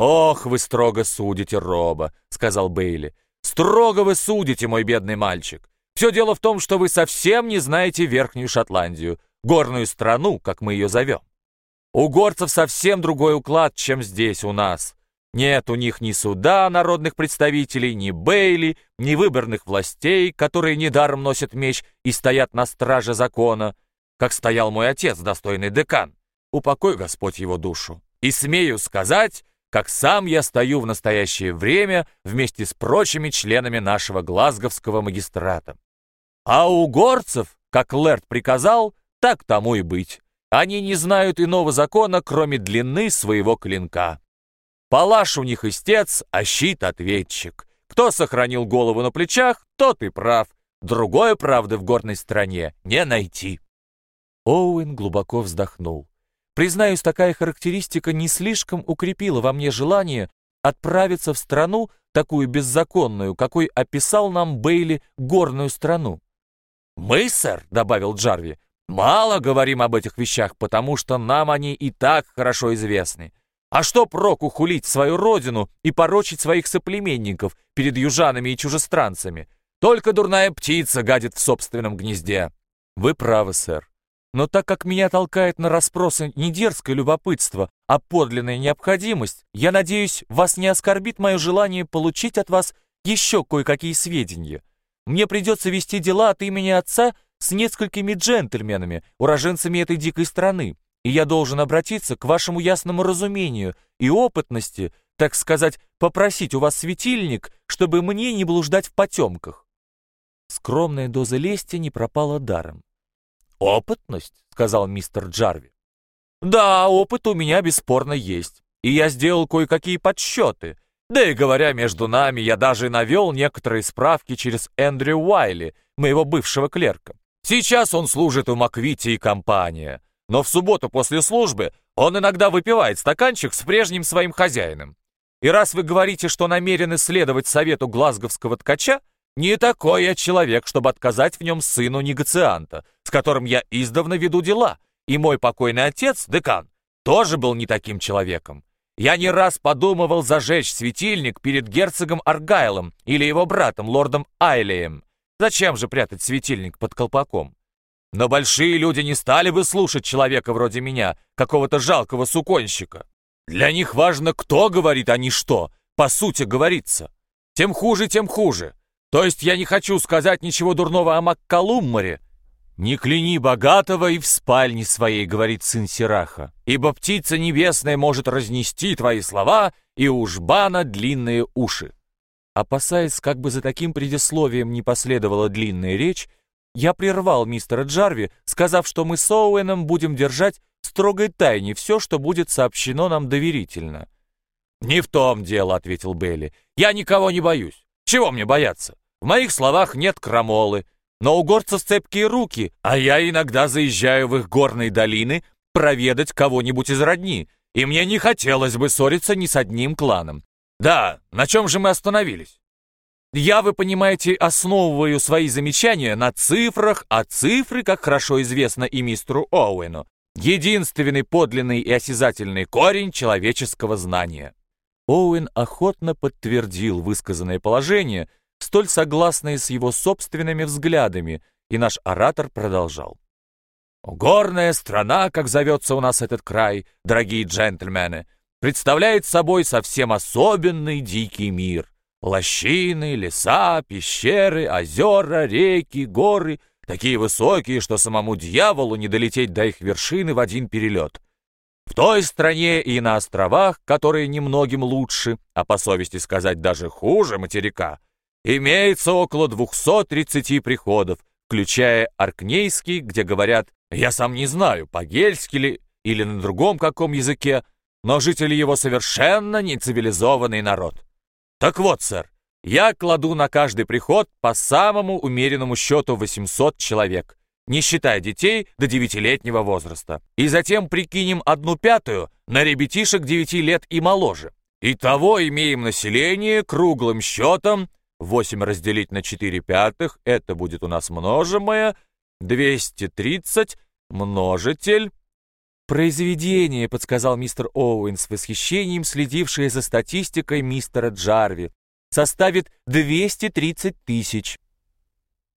«Ох, вы строго судите, Роба», — сказал Бейли. «Строго вы судите, мой бедный мальчик. Все дело в том, что вы совсем не знаете Верхнюю Шотландию, горную страну, как мы ее зовем. У горцев совсем другой уклад, чем здесь у нас. Нет у них ни суда народных представителей, ни Бейли, ни выборных властей, которые недаром носят меч и стоят на страже закона, как стоял мой отец, достойный декан. Упокой Господь его душу. И смею сказать, как сам я стою в настоящее время вместе с прочими членами нашего глазговского магистрата. А у горцев, как Лэрд приказал, так тому и быть. Они не знают иного закона, кроме длины своего клинка. Палаш у них истец, а щит ответчик. Кто сохранил голову на плечах, тот и прав. Другой правды в горной стране не найти. Оуэн глубоко вздохнул. Признаюсь, такая характеристика не слишком укрепила во мне желание отправиться в страну, такую беззаконную, какой описал нам Бейли горную страну. «Мы, сэр», — добавил Джарви, — «мало говорим об этих вещах, потому что нам они и так хорошо известны. А что проку хулить свою родину и порочить своих соплеменников перед южанами и чужестранцами? Только дурная птица гадит в собственном гнезде. Вы правы, сэр. Но так как меня толкает на расспросы не дерзкое любопытство, а подлинная необходимость, я надеюсь, вас не оскорбит мое желание получить от вас еще кое-какие сведения. Мне придется вести дела от имени отца с несколькими джентльменами, уроженцами этой дикой страны, и я должен обратиться к вашему ясному разумению и опытности, так сказать, попросить у вас светильник, чтобы мне не блуждать в потемках». Скромная доза лести не пропала даром. «Опытность?» — сказал мистер Джарви. «Да, опыт у меня бесспорно есть, и я сделал кое-какие подсчеты. Да и говоря между нами, я даже навел некоторые справки через Эндрю Уайли, моего бывшего клерка. Сейчас он служит у Маквити и компания но в субботу после службы он иногда выпивает стаканчик с прежним своим хозяином. И раз вы говорите, что намерены следовать совету глазговского ткача, не такой я человек, чтобы отказать в нем сыну негацианта, с которым я издавна веду дела, и мой покойный отец, декан, тоже был не таким человеком. Я не раз подумывал зажечь светильник перед герцогом Аргайлом или его братом, лордом Айлеем. Зачем же прятать светильник под колпаком? Но большие люди не стали бы слушать человека вроде меня, какого-то жалкого суконщика. Для них важно, кто говорит, а не что. По сути говорится. Тем хуже, тем хуже. То есть я не хочу сказать ничего дурного о Маккалуммаре. «Не кляни богатого и в спальне своей», — говорит сын Сираха, «ибо птица небесная может разнести твои слова, и у жбана длинные уши». Опасаясь, как бы за таким предисловием не последовала длинная речь, я прервал мистера Джарви, сказав, что мы с Оуэном будем держать в строгой тайне все, что будет сообщено нам доверительно. «Не в том дело», — ответил Белли. «Я никого не боюсь. Чего мне бояться? В моих словах нет крамолы, но у горцев цепкие руки, а я иногда заезжаю в их горные долины проведать кого-нибудь из родни, и мне не хотелось бы ссориться ни с одним кланом. Да, на чем же мы остановились?» Я, вы понимаете, основываю свои замечания на цифрах, а цифры, как хорошо известно и мистеру Оуэну, единственный подлинный и осязательный корень человеческого знания. Оуэн охотно подтвердил высказанное положение, столь согласное с его собственными взглядами, и наш оратор продолжал. «Горная страна, как зовется у нас этот край, дорогие джентльмены, представляет собой совсем особенный дикий мир. Лощины, леса, пещеры, озера, реки, горы, такие высокие, что самому дьяволу не долететь до их вершины в один перелет. В той стране и на островах, которые немногим лучше, а по совести сказать даже хуже материка, имеется около 230 приходов, включая Аркнейский, где говорят, я сам не знаю, по-гельски ли или на другом каком языке, но жители его совершенно нецивилизованный народ. Так вот, сэр, я кладу на каждый приход по самому умеренному счету 800 человек, не считая детей до девятилетнего возраста. И затем прикинем одну пятую на ребятишек 9 лет и моложе. Итого имеем население круглым счетом 8 разделить на 4 пятых, это будет у нас множимое, 230 множитель произведение», — подсказал мистер Оуэн с восхищением, следивший за статистикой мистера Джарви, «составит 230 тысяч».